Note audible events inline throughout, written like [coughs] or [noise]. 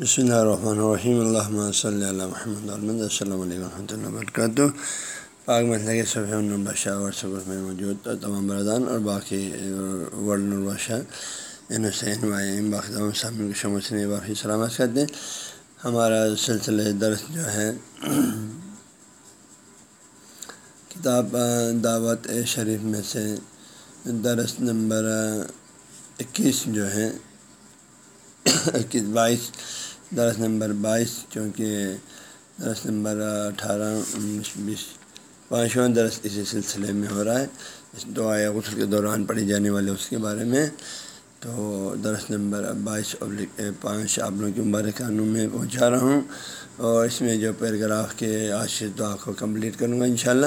بسم اللہ الرحمن الرحیم اللہ صلی اللہ محمد السلام علیکم ورحمۃ اللہ وبرکاتہ پاک مسئلہ کے صفحہ نربشہ ورثہ میں موجود تمام بردان اور باقی ورلڈ نربشہ ان حسین وائم باقی تمام سامنے شمس نے باقی سلامت کرتے ہیں ہمارا سلسلہ درس جو ہے کتاب دعوت شریف میں سے درس نمبر اکیس جو ہے، [coughs] اکیس، بائیس درس نمبر بائیس، چونکہ درس نمبر اٹھارہ، انیس، بیس، پانچواں درس اسی سلسلے میں ہو رہا ہے۔ اس دعا غسل کے دوران پڑھی جانے والے اس کے بارے میں۔ تو درس نمبر بائیس ابلک پانچ آبلوں کے مبارکانوں میں پہنچا رہا ہوں۔ اور اس میں جو پیراگراف کے آج سے دعا کو کمپلیٹ کروں گا انشاءاللہ۔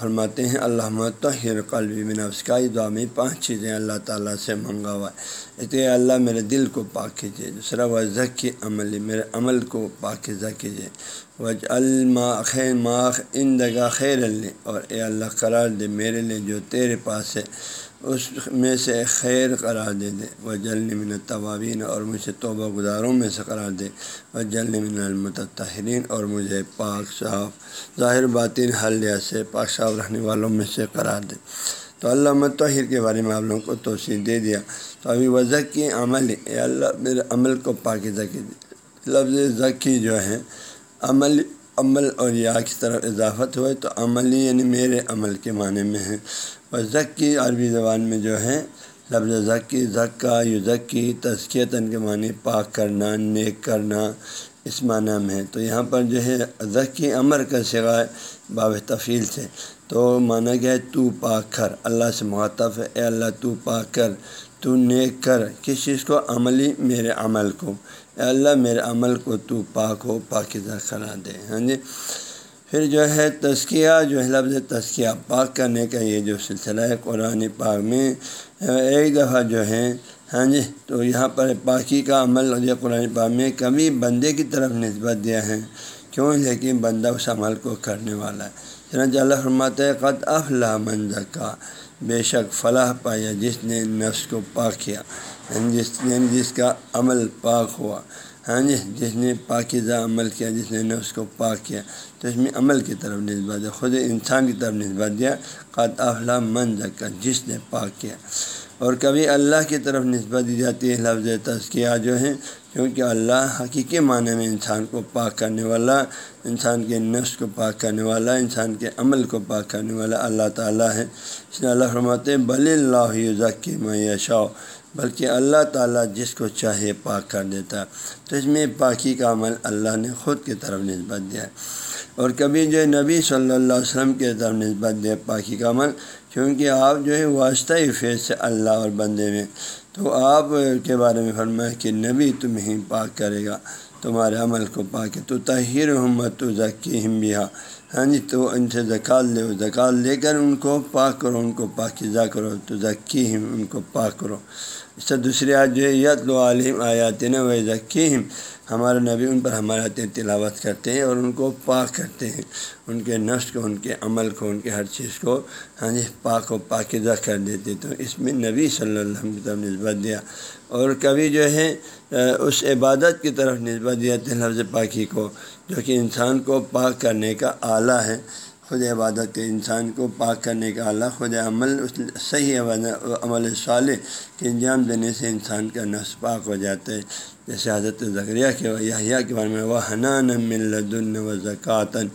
فرماتے ہیں، اللہ طاہر قلبی میں کا یہ دعا میں پانچ چیزیں اللہ تعالیٰ سے منگا ہوا ہے۔ اللہ میرے دل کو پاک کیجیے، دوسرا وہ ذکی عمل میرے عمل کو پاک کیجیے۔ وج الما خیر ماخ ان دگا خیر اللہ اور اے اللہ قرار دے میرے لیے جو تیرے پاس ہے۔ اس میں سے خیر قرار دے دے۔ وہ جلن من طوابین اور مجھے توبہ گزاروں میں سے قرار دے۔ وہ جلن من المتحرین اور مجھے پاک صاف، ظاہر باطن حلیہ سے پاک صاف رہنے والوں میں سے قرار دے۔ تو اللہ متحر کے بارے میں آپ لوگوں کو توسیع دے دیا۔ تو ابھی وضع کی عمل، اے اللہ، میرے عمل کو پاک ذکی لفظ ذکی جو ہے، عمل عمل اور یا کی طرف اضافت ہوئے تو عملی یعنی میرے عمل کے معنی میں ہے۔ اور ذک کی عربی زبان میں جو ہے لفظ ذکی، ذکا یو ذکی تزکیتاً کے معنی پاک کرنا، نیک کرنا، اس معنی میں ہے تو یہاں پر جو ہے، ذکی امر کا سوائے باب تفیل سے۔ تو معنی کیا ہے؟ تو پاک کر، اللہ سے معطف ہے۔ اے اللہ، تو پاک کر، تو نیک کر۔ کس چیز کو؟ عملی، میرے عمل کو۔ اے اللہ، میرے عمل کو تو پاک ہو، پاکیزہ کرا دے۔ ہاں جی؟ پھر جو ہے تزکیہ، جو ہے لفظ تزکیہ پاک کرنے کا یہ جو سلسلہ ہے قرآن پاک میں، ایک دفعہ جو ہے ہاں جی تو یہاں پر پاکی کا عمل جو قرآن پاک میں کبھی بندے کی طرف نسبت دیا ہے۔ کیوں؟ لیکن بندہ اس عمل کو کرنے والا ہے۔ چنانچہ اللہ فرماتے ہے، قد افلا منظکا بے شک فلاح پایا جس نے نفس کو پاک کیا یعنی جس نے، جس کا عمل پاک ہوا۔ ہاں جی جس نے پاکیزہ عمل کیا، جس نے نفس کو پاک کیا، تو اس میں عمل کی طرف نسبت دیا خود انسان کی طرف نسبت دیا قط افلا من کا جس نے پاک کیا۔ اور کبھی اللہ کی طرف نسبت دی جاتی ہے، لفظ تزکیہ جو ہے، کیونکہ اللہ حقیقی معنی میں انسان کو پاک کرنے والا، انسان کے نفس کو پاک کرنے والا، انسان کے عمل کو پاک کرنے والا اللہ تعالیٰ ہے۔ اس نے اللہ فرماتے بل اللہ ذکی معیشا بلکہ اللہ تعالیٰ جس کو چاہے پاک کر دیتا ہے۔ تو اس میں پاکی کا عمل اللہ نے خود کی طرف نسبت دیا ہے۔ اور کبھی جو ہے نبی صلی اللہ علیہ وسلم کے طرف نسبت دیا پاکی کا عمل، کیونکہ آپ جو ہے واسطہ فیض سے اللہ اور بندے میں۔ تو آپ کے بارے میں فرمایا کہ نبی تمہیں پاک کرے گا، تمہارے عمل کو پاک تو تحیر محمد تو ذکی ہمبیا ہاں جی تو ان سے زکات لے زکات لے کر ان کو پاک کرو، ان کو پاکیزہ کرو۔ تو ذکی ہم ان کو پاک کرو۔ اس سے دوسری آج جو ہے یت و عالم آیات نا وہ ذکی ہمارے نبی ان پر ہمارے تلاوت کرتے ہیں اور ان کو پاک کرتے ہیں۔ ان کے نفس کو، ان کے عمل کو، ان کے ہر چیز کو ہاں جی پاک و پاکیزہ کر دیتے۔ تو اس میں نبی صلی اللہ علیہ وسلم کی طرف نسبت دیا۔ اور کبھی جو ہے اس عبادت کی طرف نسبت دیا تھے لفظ پاکی کو، جو کہ انسان کو پاک کرنے کا آلہ ہے۔ خود عبادت کے انسان کو پاک کرنے کا اللہ خود عمل صحیح عمل صالح کے انجام دینے سے انسان کا نفس پاک ہو جاتا ہے۔ جیسے حضرت ذکریہ کے یحییٰ کے بارے میں وہ حنان ملدن و زکاتن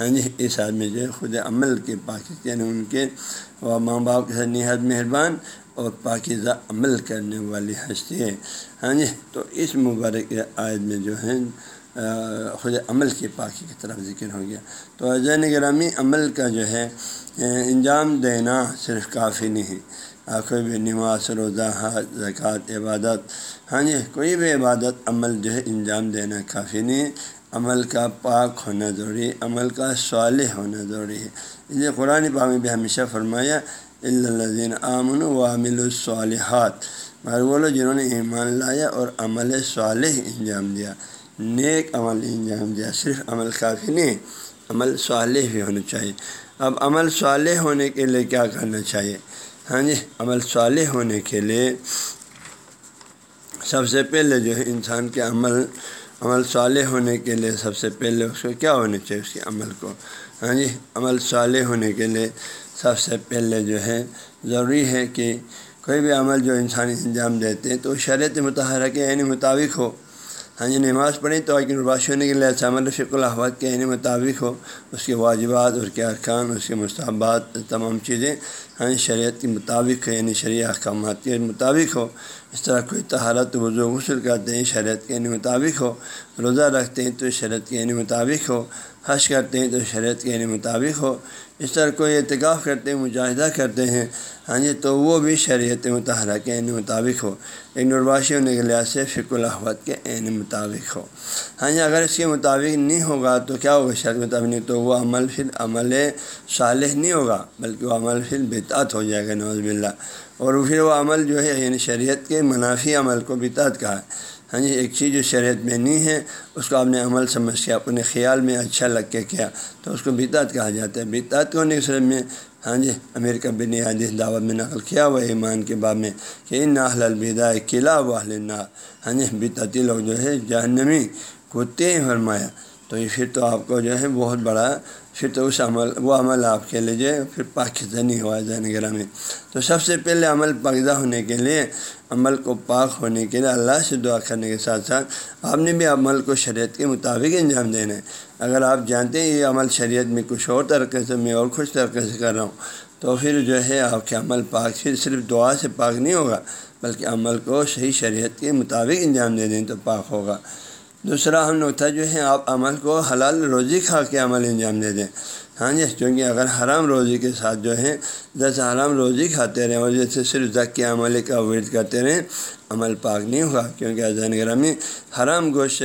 ہاں جی اس آدمی جو ہے خود عمل کے پاکی یعنی ان کے وہ ماں باپ کے نہایت مہربان اور پاکیزہ عمل کرنے والی ہستی ہے۔ ہاں جی تو اس مبارک عائد میں جو ہے خود عمل کی پاکی کی طرف ذکر ہو گیا۔ تو عزین گرامی عمل کا جو ہے انجام دینا صرف کافی نہیں۔ کوئی بھی نماز، روزہ، حج، زکوٰۃ، عبادت ہاں جی کوئی بھی عبادت، عمل جو ہے، انجام دینا کافی نہیں۔ عمل کا پاک ہونا ضروری ہے، عمل کا صالح ہونا ضروری ہے۔ اس لیے قرآن پاک میں بھی ہمیشہ فرمایا اللہذین امن و عامل الصالحات مگر وہ لوگ جنہوں نے ایمان لایا اور عمل صالح انجام دیا۔ نیک عمل انجام دیا صرف عمل کافی نہیں، عمل صالح بھی ہونا چاہیے۔ اب عمل صالح ہونے کے لیے کیا کرنا چاہیے؟ ہاں جی عمل صالح ہونے کے لیے سب سے پہلے جو ہے انسان کے عمل عمل صالح ہونے کے لیے سب سے پہلے اس کو کیا ہونا چاہیے؟ اس کے عمل کو۔ ہاں جی عمل صالح ہونے کے لیے سب سے پہلے جو ہے ضروری ہے کہ کوئی بھی عمل جو انسانی انجام دیتے ہیں تو شریعت متحرہ کے یعنی مطابق ہو۔ ہاں جی نماز پڑھیں تو ایک نرباش ہونے کے لیے عمل فک الحوت کے عین مطابق ہو، اس کے واجبات اس کے ارکان، اس کے مستحبات، تمام چیزیں ہاں جی، شریعت کے مطابق ہو یعنی شریع احکامات کے مطابق ہو۔ اس طرح کوئی تہارت وضو غسل کرتے ہیں، شریعت کے مطابق ہو۔ روزہ رکھتے ہیں تو شریعت کے مطابق ہو۔ حج کرتے ہیں تو شریعت کے مطابق ہو۔ اس طرح کوئی اعتکاف کرتے ہیں، مجاہدہ کرتے ہیں ہاں جی تو وہ بھی شریعت متحرہ کے عین مطابق ہو۔ ایک نرواشی ہونے کے لحاظ سے فک الحوت کے عین مطابق ہو۔ ہاں جی اگر اس کے مطابق نہیں ہوگا تو کیا ہوگا؟ شریعت مطابق نہیں، تو وہ عمل پھر عمل صالح نہیں ہوگا، بلکہ وہ عمل پھر بتعت ہو جائے گا نوز باللہ۔ اور پھر وہ عمل جو ہے یعنی شریعت کے منافی عمل کو بتعت کہا ہے۔ ہاں جی ایک چیز جو شریعت میں نہیں ہے، اس کو آپ نے عمل سمجھ کے اپنے خیال میں اچھا لگ کے کیا، تو اس کو بیتات کہا جاتا ہے۔ بیتات کو ہونے کے میں ہاں جی امریکہ کا بن حدیث دعوت میں نقل کیا ہوا ایمان کے باب میں کہ ان اہل البدا قلعہ و نا ہاں جی بتاتی لوگ جو ہے جہنمی، کتے فرمایا۔ تو یہ پھر تو آپ کو جو ہے بہت بڑا پھر تو اس عمل وہ عمل آپ کے لیے جو ہے پھر پاکستانی ہوا زین گرہ میں تو سب سے پہلے عمل پقدہ ہونے کے لیے عمل کو پاک ہونے کے لیے اللہ سے دعا کرنے کے ساتھ ساتھ آپ نے بھی عمل کو شریعت کے مطابق انجام دینا ہے اگر آپ جانتے ہیں یہ عمل شریعت میں کچھ اور طریقے سے میں اور خوش طریقے سے کر رہا ہوں تو پھر جو ہے آپ کے عمل پاک پھر صرف دعا سے پاک نہیں ہوگا بلکہ عمل کو صحیح شریعت کے مطابق انجام دے دیں تو پاک ہوگا دوسرا ہم نقطہ جو ہے آپ عمل کو حلال روزی کھا کے عمل انجام دے دیں۔ ہاں جی کیونکہ اگر حرام روزی کے ساتھ جو ہے جیسے حرام روزی کھاتے رہیں اور جیسے صرف ذک کے عمل کا ورد کرتے رہیں، عمل پاک نہیں ہوا کیونکہ اذان گرامی حرام گوشت،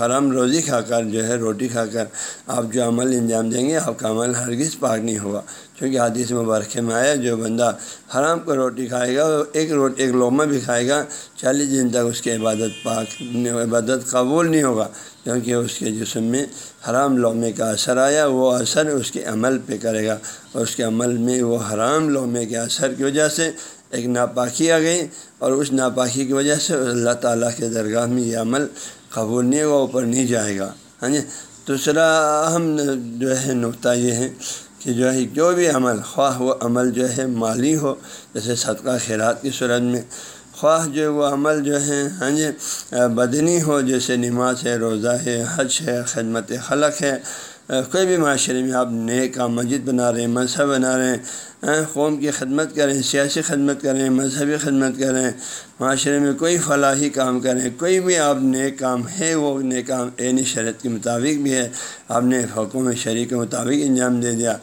حرام روزی کھا کر جو ہے، روٹی کھا کر آپ جو عمل انجام دیں گے، آپ کا عمل ہرگز پاک نہیں ہوا کیونکہ حدیث مبارکے میں آیا، جو بندہ حرام کو روٹی کھائے گا، ایک روٹی ایک لومہ بھی کھائے گا، چالیس دن تک اس کی عبادت پاک، عبادت قبول نہیں ہوگا۔ کیونکہ اس کے جسم میں حرام لومے کا اثر آیا، وہ اثر اس کے عمل پہ کرے گا۔ اور اس کے عمل میں وہ حرام لومے کے اثر کی وجہ سے ایک ناپاکی آ گئی اور اس ناپاکی کی وجہ سے اللہ تعالیٰ کے درگاہ میں یہ عمل قبول نہیں ہوگا، اوپر نہیں جائے گا۔ ہاں جی؟ دوسرا اہم جو ہے، نقطہ یہ ہے کہ جو ہے، جو بھی عمل، خواہ وہ عمل جو ہے مالی ہو، جیسے صدقہ خیرات کی صورت میں خواہ جو وہ عمل جو ہے ہاں جی بدنی ہو، جیسے نماز ہے، روزہ ہے، حج ہے، خدمت خلق ہے، کوئی بھی معاشرے میں آپ نیک کا مسجد بنا رہے ہیں مذہب بنا رہے ہیں قوم کی خدمت کریں، سیاسی خدمت کریں، مذہبی خدمت کریں، معاشرے میں کوئی فلاحی کام کریں، کوئی بھی آپ نئے کام ہے، وہ نئے کام عین شرط کے مطابق بھی ہے۔ آپ نے حکومت شریک کے مطابق انجام دے دیا،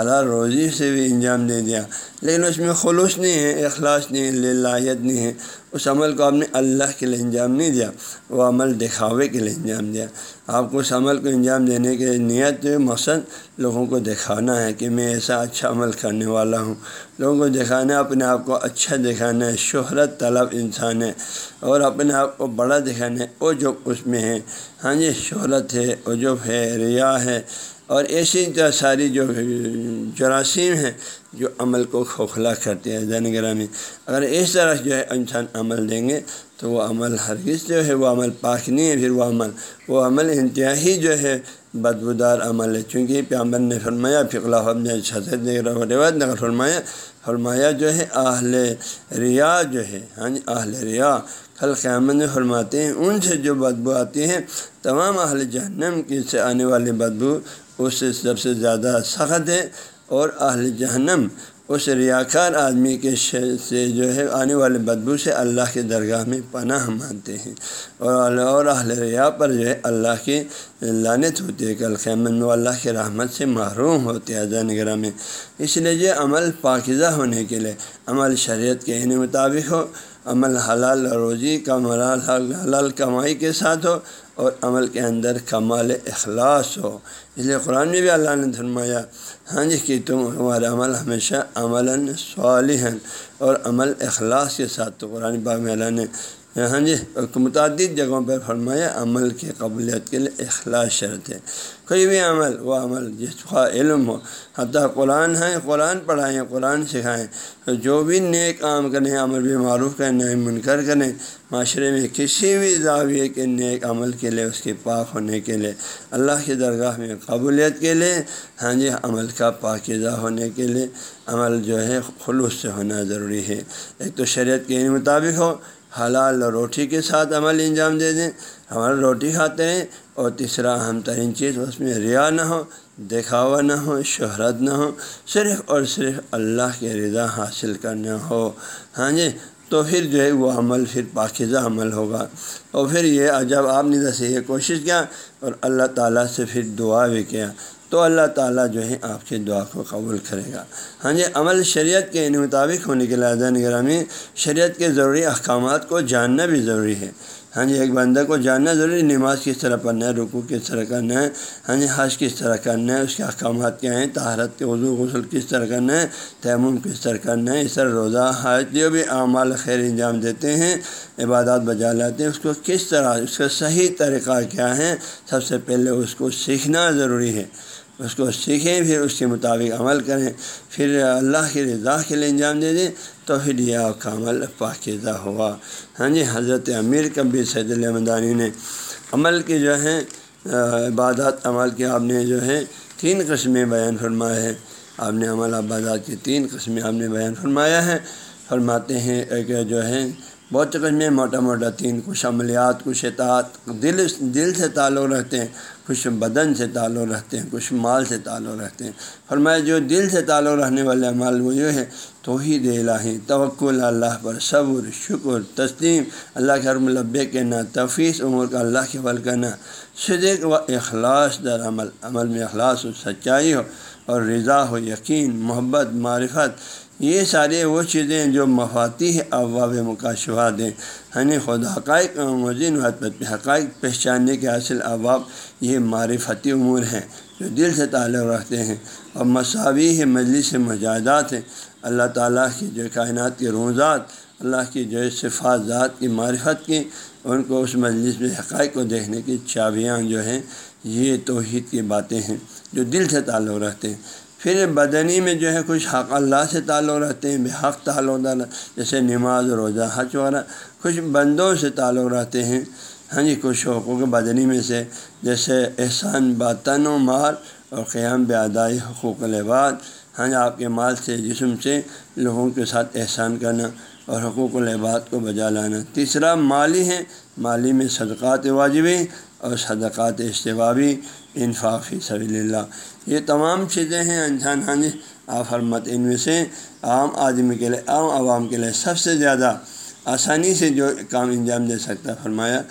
حلال روزی سے بھی انجام دے دیا۔ لیکن اس میں خلوص نہیں ہے، اخلاص نہیں ہے لاہیت نہیں ہے۔ اس عمل کو آپ نے اللہ کے لیے انجام نہیں دیا، وہ عمل دکھاوے کے لیے انجام دیا۔ آپ کو اس عمل کو انجام دینے کے نیت، مقصد لوگوں کو دکھانا ہے کہ میں ایسا اچھا عمل کرنے والا ہوں۔ لوگوں کو دکھانا ہے، اپنے آپ کو اچھا دکھانا ہے، شہرت طلب انسان ہے اور اپنے آپ کو بڑا دکھانا ہے۔ وہ جو اس میں ہے۔ ہاں جی شہرت ہے، عجب ہے، ریا ہے اور ایسی ساری جو جراثیم ہیں جو عمل کو کھوکھلا کرتے ہیں زین گرامی۔ اگر اس طرح جو ہے انسان عمل دیں گے تو وہ عمل ہرگز جو ہے، وہ عمل پاک نہیں ہے، پھر وہ عمل وہ عمل انتہائی جو ہے بدبودار عمل ہے۔ چونکہ پیامبر نے فرمایا فکلا نے روایت نگر فرمایا فرمایا جو ہے، اہل ریا جو ہے ہاں جی اہل ریا، کل قیامت میں فرماتے ہیں، ان سے جو بدبو آتی ہے، تمام اہل جہنم کی سے آنے والی بدبو اس سے سب سے زیادہ سخت ہے اور اہل جہنم اس ریاکار آدمی کے سے جو ہے آنے والے بدبو سے اللہ کے درگاہ میں پناہ مانتے ہیں۔ اور اور اہل ریا پر جو ہے اللہ کی لانت ہوتی ہے کل خیمن میں اللہ کے رحمت سے محروم ہوتے ہیں نگرہ میں۔ اس لیے یہ عمل پاکزہ ہونے کے لیے عمل شریعت کے عین مطابق ہو، عمل حلال روزی کا مرال حلال کمائی کے ساتھ ہو اور عمل کے اندر کمال اخلاص ہو۔ اس لیے قرآن میں بھی اللہ نے فرمایا ہاں جی کہ تم ہمارا عمل ہمیشہ عملاً صالح اور عمل اخلاص کے ساتھ۔ تو قرآن باغ میں اللہ نے ہاں جی متعدد جگہوں پر فرمایا، عمل کی قبولیت کے لیے اخلاص شرط ہے۔ کوئی بھی عمل، وہ عمل جس کا علم ہو، حتیٰ قرآن ہے، قرآن پڑھائیں، قرآن سکھائیں۔ تو جو بھی نیک کام کریں، عمل بھی معروف کریں، نئے منکر کریں، معاشرے میں کسی بھی زاویے کے نیک عمل کے لیے، اس کے پاک ہونے کے لیے، اللہ کی درگاہ میں قبولیت کے لیے ہاں جی عمل کا پاکیزہ ہونے کے لیے، عمل جو ہے، خلوص سے ہونا ضروری ہے۔ ایک تو شریعت کے مطابق ہو حلال روٹی کے ساتھ عمل انجام دے دیں۔ ہمارا روٹی کھاتے ہیں اور تیسرا اہم ترین چیز، اس میں ریا نہ ہو، دکھاوا نہ ہو، شہرت نہ ہو، صرف اور صرف اللہ کے رضا حاصل کرنا ہو۔ ہاں جی تو پھر جو ہے وہ عمل پھر پاکیزہ عمل ہوگا۔ اور پھر یہ جب آپ نے جیسے یہ کوشش کیا اور اللہ تعالیٰ سے پھر دعا بھی کیا۔ تو اللہ تعالیٰ جو ہے آپ کی دعا کو قبول کرے گا۔ ہاں جی عمل شریعت کے مطابق ہونے کے لہٰذا نگرامی شریعت کے ضروری احکامات کو جاننا بھی ضروری ہے۔ ہاں جی ایک بندہ کو جاننا ضروری نماز کس طرح پڑھنا ہے رکو کس طرح کرنا ہے ہاں جی حج کس طرح کرنا ہے، اس کے احکامات کیا ہیں تہارت کے وضو، غسل کس طرح کرنا ہے، تیمم کس طرح کرنا ہے، اس طرح روزہ، حج، جو بھی اعمال خیر انجام دیتے ہیں، عبادات بجا لاتے ہیں، اس کو کس طرح، اس کا صحیح طریقہ کیا ہے، سب سے پہلے اس کو سیکھنا ضروری ہے۔ اس کو سیکھیں، پھر اس کے مطابق عمل کریں، پھر اللہ کی رضا کے لیے انجام دے دیں، تو پھر یہ آپ کا عمل پاکیزہ ہوا ہاں جی حضرت امیر کبیر سید المدانی نے عمل کی جو ہے عبادات عمل کی آپ نے جو ہے تین قسمیں بیان فرمایا ہے آپ نے عمل عبادات کی تین قسمیں آپ نے بیان فرمایا ہے۔ فرماتے ہیں ایک جو ہے بہت قسمیں موٹا موٹا تین کچھ عملیات کچھ اطاعت، دل دل سے تعلق رکھتے ہیں کچھ بدن سے تعلق رکھتے ہیں کچھ مال سے تعلق رکھتے ہیں۔ فرمایا، جو دل سے تعلق رکھنے والے مال وہ جو ہے توحید الہی، توکل اللہ پر، صبر، شکر، تسلیم۔ اللہ کے حرم البے کہنا تفیص عمر کا اللہ کے بل کرنا صدق و اخلاص در عمل عمل میں اخلاص و سچائی ہو اور رضا ہو، یقین، محبت، معرفت۔ یہ سارے وہ چیزیں جو مفاتی ہے اواب مکاشوات ہیں یعنی خود حقائق مزین حقائق پہچاننے کے حاصل اواب یہ معرفتی امور ہیں جو دل سے تعلق رکھتے ہیں اور مساوی ہے مجلس مجاہدات ہیں۔ اللہ تعالیٰ کی جو کائنات کے روزات اللہ کی جو صفات ذات کی معرفت کی، ان کو اس مجلس میں حقائق کو دیکھنے کی چابیاں جو ہیں، یہ توحید کی باتیں ہیں جو دل سے تعلق رکھتے ہیں۔ پھر بدنی میں جو ہے کچھ حق اللہ سے تعلق رہتے ہیں، بے حق تعلق جیسے نماز، روزہ، حج وغیرہ کچھ بندوں سے تعلق رہتے ہیں۔ ہاں جی کچھ حقوق بدنی میں سے، جیسے احسان، باطن و مال اور قیام بے ادائی، حقوق العباد ہاں جی آپ کے مال سے، جسم سے لوگوں کے ساتھ احسان کرنا اور حقوق العباد کو بجا لانا۔ تیسرا، مالی ہے مالی میں صدقات واجبی اور صدقات اجتبابی انفاقی سبیل اللہ۔ یہ تمام چیزیں ہیں، انسان ہاں جی ان میں سے عام آدمی کے لیے، عام عوام کے لیے سب سے زیادہ آسانی سے جو کام انجام دے سکتا فرمایا،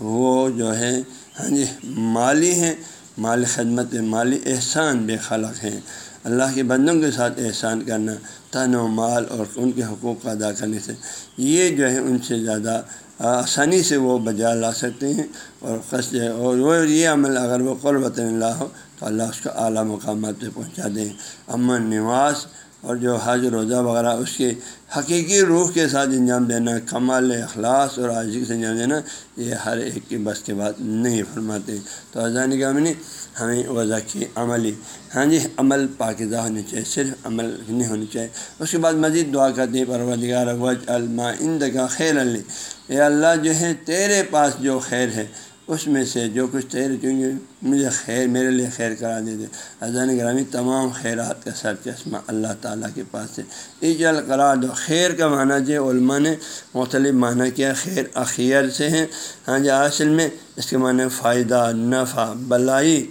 وہ جو ہے ہاں جی مالی ہیں، مالی خدمت، مالی احسان، بے خلق ہیں۔ اللہ کے بندوں کے ساتھ احسان کرنا، تن و مال اور ان کے حقوق کا ادا کرنے سے۔ یہ جو ہے، ان سے زیادہ آسانی سے وہ بجا لا سکتے ہیں اور قصد اور وہ یہ عمل اگر وہ قربۃ اللہ ہو، تو اللہ اس کو اعلیٰ مقامات پہ پہنچا دیں امن نواز اور جو حج، روزہ وغیرہ، اس کے حقیقی روح کے ساتھ انجام دینا، کمال اخلاص اور عاجی سے انجام دینا، یہ ہر ایک کی بس کے بات نہیں فرماتے۔ تو اذان کا میں ہمیں وضع کی عملی۔ ہاں جی عمل پاکزہ ہونی چاہیے، صرف عمل نہیں ہونی چاہیے۔ اس کے بعد مزید دعا کرتے ہیں، پروردگار وج الما اند کا خیر اللہ اے اللہ، جو ہے تیرے پاس جو خیر ہے اس میں سے جو کچھ تیر کیونکہ مجھے خیر، میرے لیے خیر کرا دے دے۔ اذان گرامی تمام خیرات کا سر چشمہ اللہ تعالیٰ کے پاس ہے اجل کرا دو۔ خیر کا معنی جو علماء نے مختلف معنی کیا، خیر اخیر سے ہیں۔ ہاں جی اصل میں اس کے معنی فائدہ، نفع، بلائی،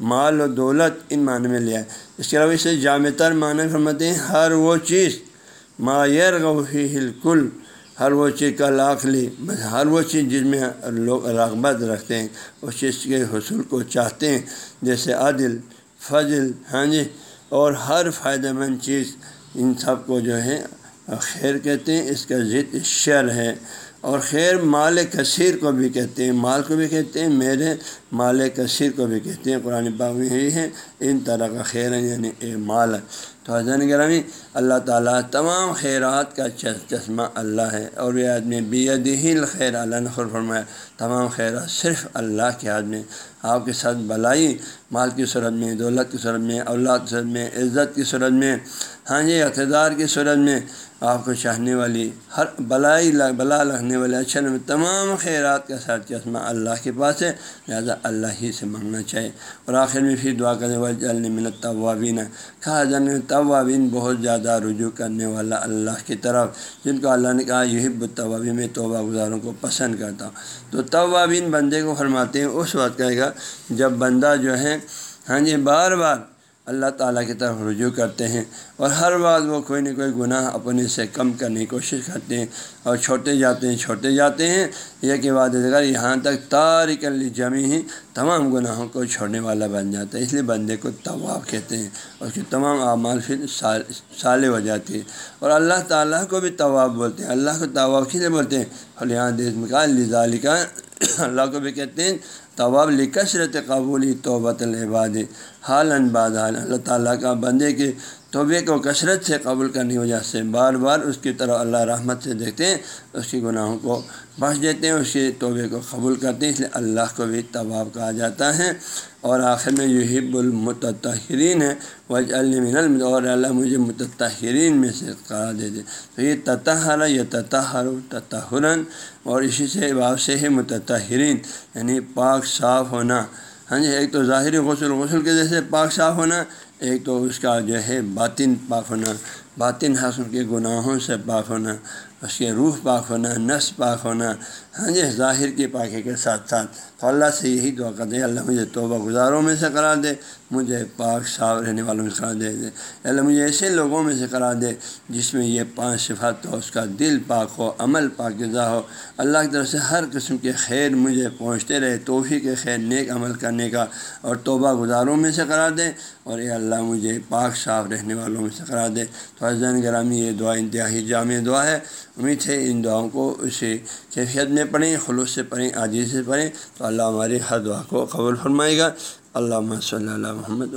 مال و دولت، ان معنی میں لیا ہے۔ اس کے علاوہ اسے جامع تر معنی فرماتے ہیں، ہر وہ چیز مایر غوی الکل ہر وہ چیز کا لاکھ لی، بس ہر وہ چیز جس میں لوگ رغبت رکھتے ہیں، اس چیز کے حصول کو چاہتے ہیں۔ جیسے عدل فضل ہاں جی اور ہر فائدہ مند چیز ان سب کو جو ہے خیر کہتے ہیں، اس کا ضد شر ہے۔ اور خیر مال کثیر کو بھی کہتے ہیں، مال کو بھی کہتے ہیں، میرے مال کثیر کو بھی کہتے ہیں، قرآن پاک میں یہی ہے، ان طرح کا خیر ہے یعنی اے مال ہے۔ تو حضرت گرامی، اللہ تعالیٰ تمام خیرات کا چشمہ اللہ ہے، اور یہ آدمی بید ہی خیر اللہ نے خور فرمایا، تمام خیرات صرف اللہ کے آدمی آپ کے ساتھ بلائی، مال کی صورت میں، دولت کی صورت میں، اولاد کی صورت میں، عزت کی صورت میں ہاں جی اقتدار کی صورت میں، آپ کو چاہنے والی ہر بلائی، بلا لگنے والے اچھا میں تمام خیرات کا سر چشمہ اللہ کے پاس ہے، لہٰذا اللہ ہی سے مانگنا چاہیے۔ اور آخر میں پھر دعا کرنے والے منت طوابین کہا جانے طوابین بہت زیادہ رجوع کرنے والا اللہ کی طرف، جن کو اللہ نے کہا یہ طوابین میں توبہ گزاروں کو پسند کرتا ہوں۔ تو طوابین بندے کو فرماتے ہیں، اس وقت کہے گا، جب بندہ جو ہے ہاں جی بار بار اللہ تعالیٰ کی طرف رجوع کرتے ہیں اور ہر بات وہ کوئی نہ کوئی گناہ اپنے سے کم کرنے کی کوشش کرتے ہیں اور چھوٹے جاتے ہیں، چھوٹے جاتے ہیں۔ یہ کہ بعد اگر یہاں تک تاریخ جمی ہی تمام گناہوں کو چھوڑنے والا بن جاتا ہے، اس لیے بندے کو طواب کہتے ہیں۔ اس کے تمام اعمال پھر سال ہو جاتی ہے اور اللہ تعالیٰ کو بھی طواب بولتے ہیں، اللہ کو طواب کھلے بولتے ہیں؟ فلیاں دیش مکال کا اللہ کو بھی کہتے ہیں۔ طواب لکثرت قبولی توبۃ العباد حالن بعد حال اللہ تعالیٰ کا بندے کے توبے کو کثرت سے قبول کرنے کی وجہ سے بار بار اس کی طرح اللہ رحمت سے دیکھتے ہیں، اس کی گناہوں کو بخش دیتے ہیں، اس کے توبے کو قبول کرتے ہیں، اس لیے اللہ کو بھی طواب کہا جاتا ہے۔ اور آخر میں یحب المتحرین ہے وج المن اور اللہ مجھے متحرین میں سے قرار دے دے۔ تو یہ تطہر یا تطہر، تطہرن، اور اسی سے باب سے ہے متحرین یعنی پاک صاف ہونا۔ ہاں جی ایک تو ظاہری غسل غسل کے جیسے پاک صاف ہونا ایک تو اس کا جو ہے باطن پاک ہونا، باطن حسن کے گناہوں سے پاک ہونا، اس کے روح پاک ہونا نس پاک ہونا ہاں جی ظاہر کی پاکی کے ساتھ ساتھ تو اللہ سے یہی دعا کرتے ہیں، اللہ مجھے توبہ گزاروں میں سے قرار دے، مجھے پاک صاف رہنے والوں میں سے قرار دے دے۔ اللہ مجھے ایسے لوگوں میں سے قرار دے جس میں یہ پانچ صفات ہو، اس کا دل پاک ہو، عمل پاکزہ ہو۔ اللہ کی طرف سے ہر قسم کے خیر مجھے پہنچتے رہے توفی کے خیر، نیک عمل کرنے کا۔ اور توبہ گزاروں میں سے قرار دے اور یہ اللہ مجھے پاک صاف رہنے والوں میں سے قرار دے۔ تو حضرت گرامی، یہ دعا انتہائی جامع دعا ہے۔ امید ہے ان دعاؤں کو اسی کیفیت میں پڑھیں، خلوص سے پڑھیں عاجی سے پڑھیں۔ تو اللہ ہماری ہر دعا کو قبول فرمائے گا۔ اللہ صلی اللہ محمد